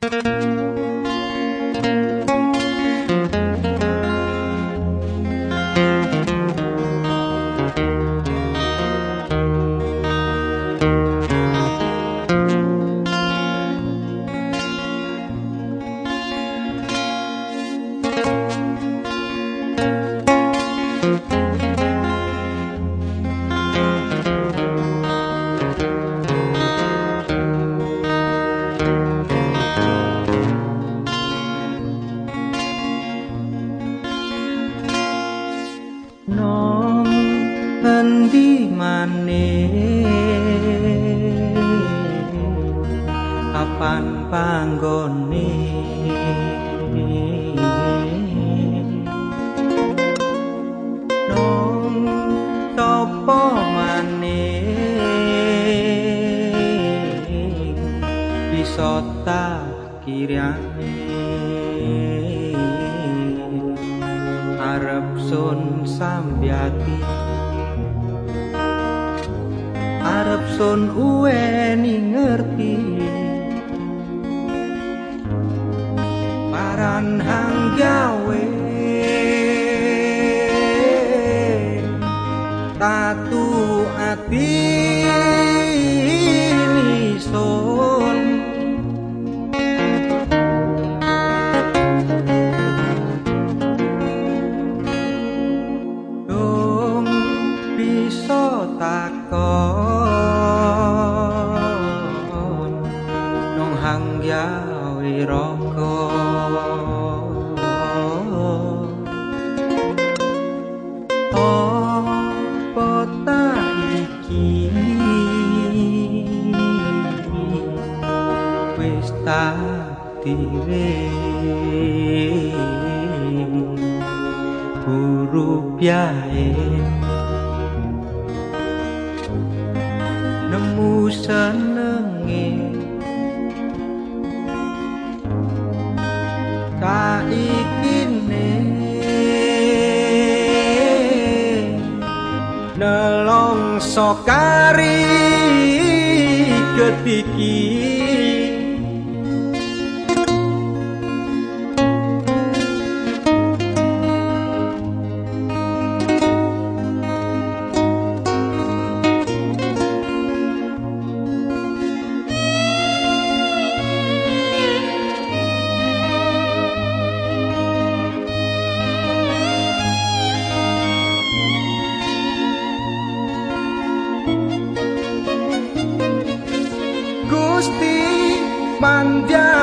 Música nong endi maneh kapan panggone? Nong sapa maneh bisa tak kirani sun sambyati. Arep sun uweni ngerti. Paran hang gawe. Tatu ati ni sun. takon. Nong hang gawe rangka apa iki wis takdire Rupiah nemu senenge ka iki ne nelong sokari ketiki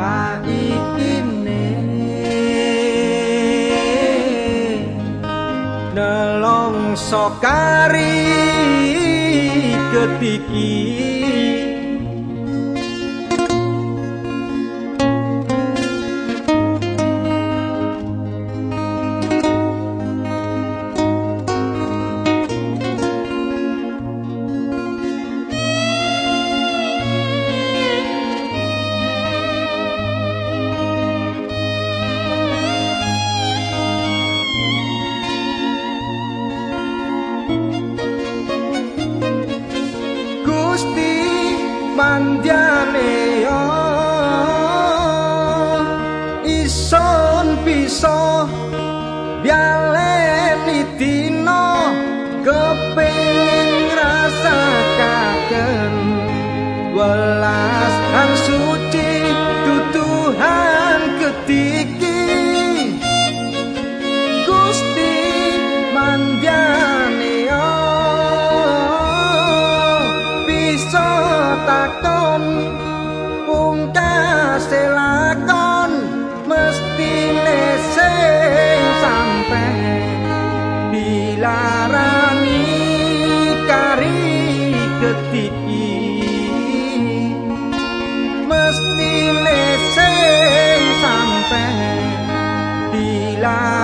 kaikine nelong sokari ketikine mandiane yo. Ison bisa bialeni dino keping rasa kagen welas selakon mesti nese sampai. Bila rani kari ketik mesti nese sampai. Bila